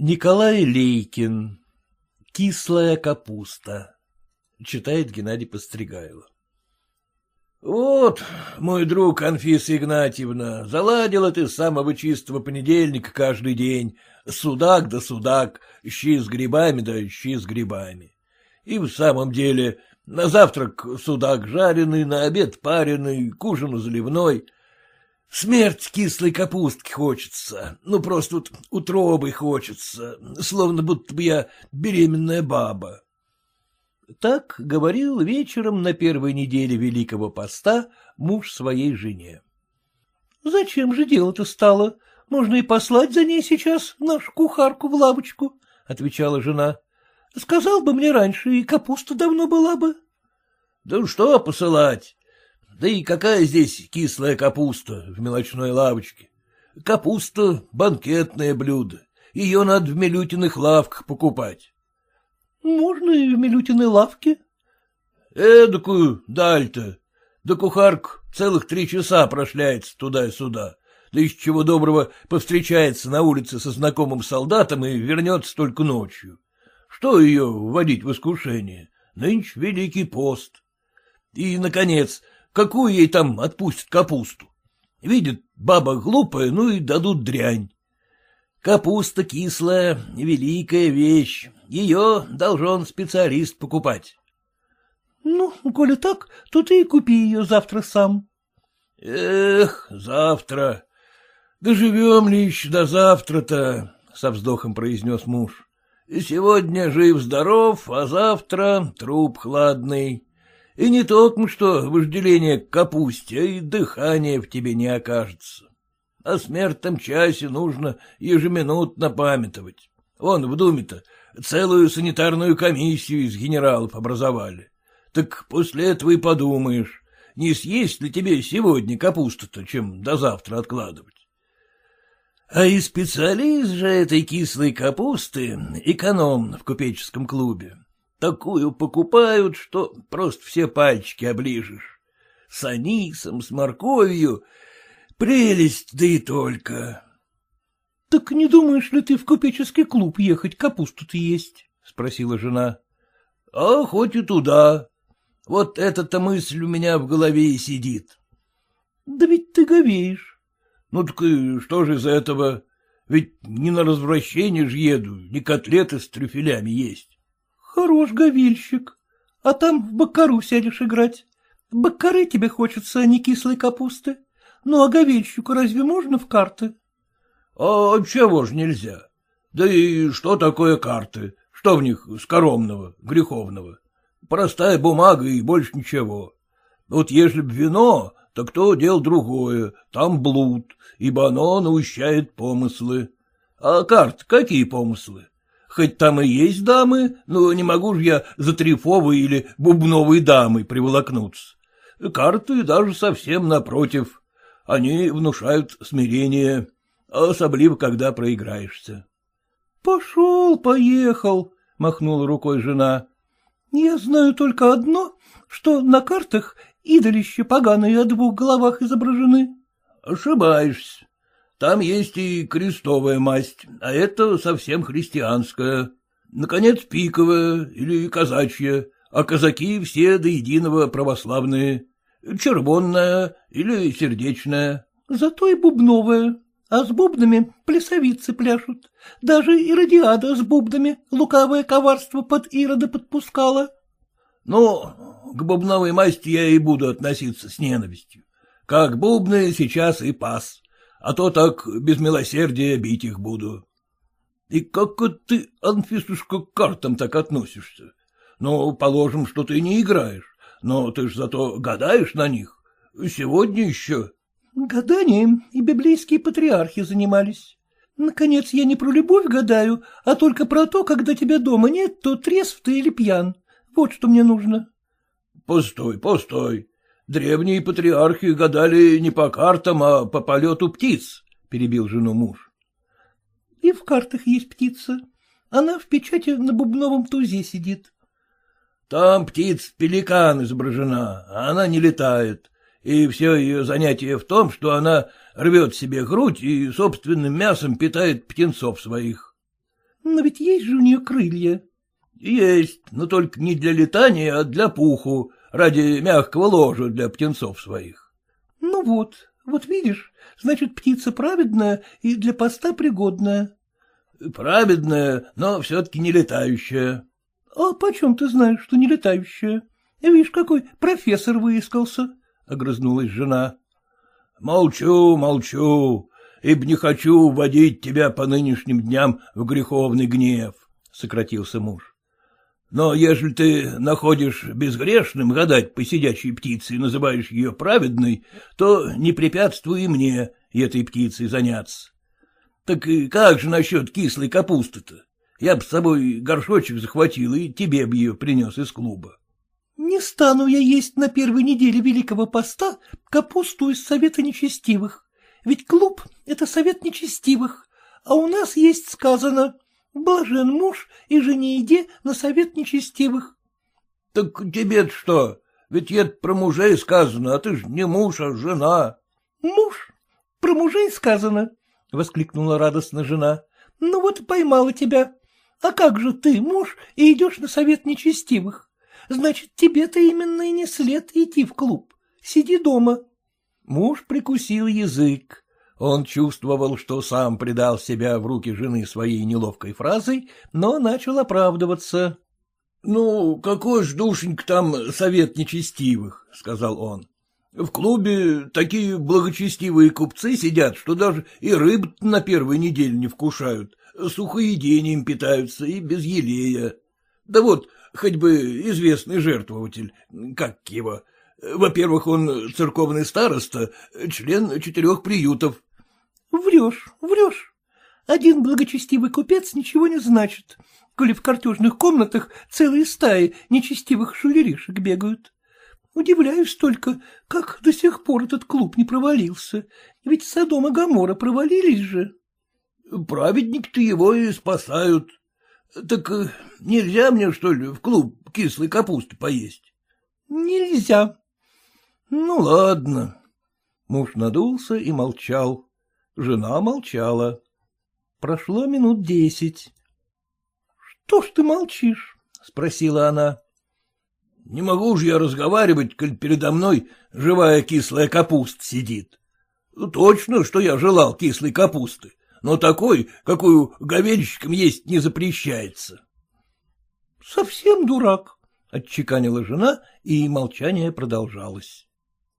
Николай Лейкин. Кислая капуста. Читает Геннадий Постригайло. Вот, мой друг Анфиса Игнатьевна, заладила ты с самого чистого понедельника каждый день. Судак да судак, щи с грибами да щи с грибами. И в самом деле, на завтрак судак жареный, на обед пареный, к ужину заливной — Смерть кислой капустки хочется, ну просто вот утробой хочется, словно будто бы я беременная баба. Так говорил вечером на первой неделе Великого Поста муж своей жене. — Зачем же дело-то стало? Можно и послать за ней сейчас нашу кухарку в лавочку, — отвечала жена. — Сказал бы мне раньше, и капуста давно была бы. — Да что посылать? Да и какая здесь кислая капуста в мелочной лавочке? Капуста — банкетное блюдо. Ее надо в Милютиных лавках покупать. — Можно и в Милютиной лавке. — Эдакую даль-то. Да кухарка целых три часа прошляется туда и сюда. Да из чего доброго повстречается на улице со знакомым солдатом и вернется только ночью. Что ее вводить в искушение? Нынче Великий пост. И, наконец, Какую ей там отпустят капусту? Видят, баба глупая, ну и дадут дрянь. Капуста кислая, великая вещь. Ее должен специалист покупать. — Ну, коли так, то ты и купи ее завтра сам. — Эх, завтра. Доживем ли еще до завтра-то? — со вздохом произнес муж. — Сегодня жив-здоров, а завтра труп хладный. И не только что вожделение к капусте, а и дыхание в тебе не окажется. О смертном часе нужно ежеминутно памятовать. Вон в Думе-то целую санитарную комиссию из генералов образовали. Так после этого и подумаешь, не съесть ли тебе сегодня капусту-то, чем до завтра откладывать. А и специалист же этой кислой капусты — эконом в купеческом клубе. Такую покупают, что просто все пальчики оближешь. С анисом, с морковью. Прелесть, да и только. — Так не думаешь ли ты в купеческий клуб ехать капусту-то есть? — спросила жена. — А хоть и туда. Вот эта-то мысль у меня в голове и сидит. — Да ведь ты говеешь. — Ну так и что же из этого? Ведь не на развращение же еду, не котлеты с трюфелями есть. Хорош говильщик. А там в бакару сядешь играть. Бакары тебе хочется, а не кислой капусты. Ну, а говильщику разве можно в карты? — А чего ж нельзя? Да и что такое карты? Что в них скоромного, греховного? Простая бумага и больше ничего. Вот если б вино, то дело другое, там блуд, ибо оно наущает помыслы. А карт какие помыслы? Хоть там и есть дамы, но не могу же я за трифовой или бубновой дамой приволокнуться. Карты даже совсем напротив. Они внушают смирение, особливо, когда проиграешься. — Пошел, поехал, — махнула рукой жена. — Я знаю только одно, что на картах идолище поганые о двух головах изображены. — Ошибаешься. Там есть и крестовая масть, а это совсем христианская. Наконец, пиковая или казачья, а казаки все до единого православные. Червонная или сердечная. Зато и бубновая. А с бубнами плясовицы пляшут. Даже и радиада с бубнами лукавое коварство под Ирода подпускала. Ну, к бубновой масти я и буду относиться с ненавистью. Как бубны сейчас и пас а то так без милосердия бить их буду. И как ты, Анфисушка, к картам так относишься? Ну, положим, что ты не играешь, но ты ж зато гадаешь на них. Сегодня еще. Гаданием и библейские патриархи занимались. Наконец, я не про любовь гадаю, а только про то, когда тебя дома нет, то трезв ты или пьян. Вот что мне нужно. Постой, постой. Древние патриархи гадали не по картам, а по полету птиц, — перебил жену муж. — И в картах есть птица. Она в печати на бубновом тузе сидит. — Там птиц пеликан изображена, а она не летает, и все ее занятие в том, что она рвет себе грудь и собственным мясом питает птенцов своих. Но ведь есть же у нее крылья. — Есть, но только не для летания, а для пуху, ради мягкого ложа для птенцов своих. — Ну вот, вот видишь, значит, птица праведная и для поста пригодная. — Праведная, но все-таки не летающая. — А почем ты знаешь, что не летающая? Видишь, какой профессор выискался, — огрызнулась жена. — Молчу, молчу, ибо не хочу вводить тебя по нынешним дням в греховный гнев, — сократился муж. Но ежели ты находишь безгрешным гадать по сидячей птице и называешь ее праведной, то не препятствуй и мне этой птицей заняться. Так как же насчет кислой капусты-то? Я бы с собой горшочек захватил и тебе бы ее принес из клуба. — Не стану я есть на первой неделе Великого Поста капусту из Совета Нечестивых. Ведь клуб — это Совет Нечестивых, а у нас есть сказано Блажен муж и жене иди на совет нечестивых. — Так тебе что? Ведь это про мужей сказано, а ты ж не муж, а жена. — Муж? Про мужей сказано? — воскликнула радостно жена. — Ну вот поймала тебя. А как же ты, муж, и идешь на совет нечестивых? Значит, тебе-то именно и не след идти в клуб. Сиди дома. Муж прикусил язык. Он чувствовал, что сам предал себя в руки жены своей неловкой фразой, но начал оправдываться. — Ну, какой ж, душенька, там совет нечестивых, — сказал он. — В клубе такие благочестивые купцы сидят, что даже и рыб на первой неделе не вкушают, сухоедением питаются и без елея. Да вот, хоть бы известный жертвователь, как его, во-первых, он церковный староста, член четырех приютов, — Врешь, врешь. Один благочестивый купец ничего не значит, коли в картежных комнатах целые стаи нечестивых шулеришек бегают. Удивляюсь только, как до сих пор этот клуб не провалился, ведь Содом и Гамора провалились же. — Праведник-то его и спасают. Так э, нельзя мне, что ли, в клуб кислой капусты поесть? — Нельзя. — Ну, ладно. Муж надулся и молчал. Жена молчала. Прошло минут десять. — Что ж ты молчишь? — спросила она. — Не могу же я разговаривать, коль передо мной живая кислая капуста сидит. Точно, что я желал кислой капусты, но такой, какую говельщикам есть не запрещается. — Совсем дурак, — отчеканила жена, и молчание продолжалось.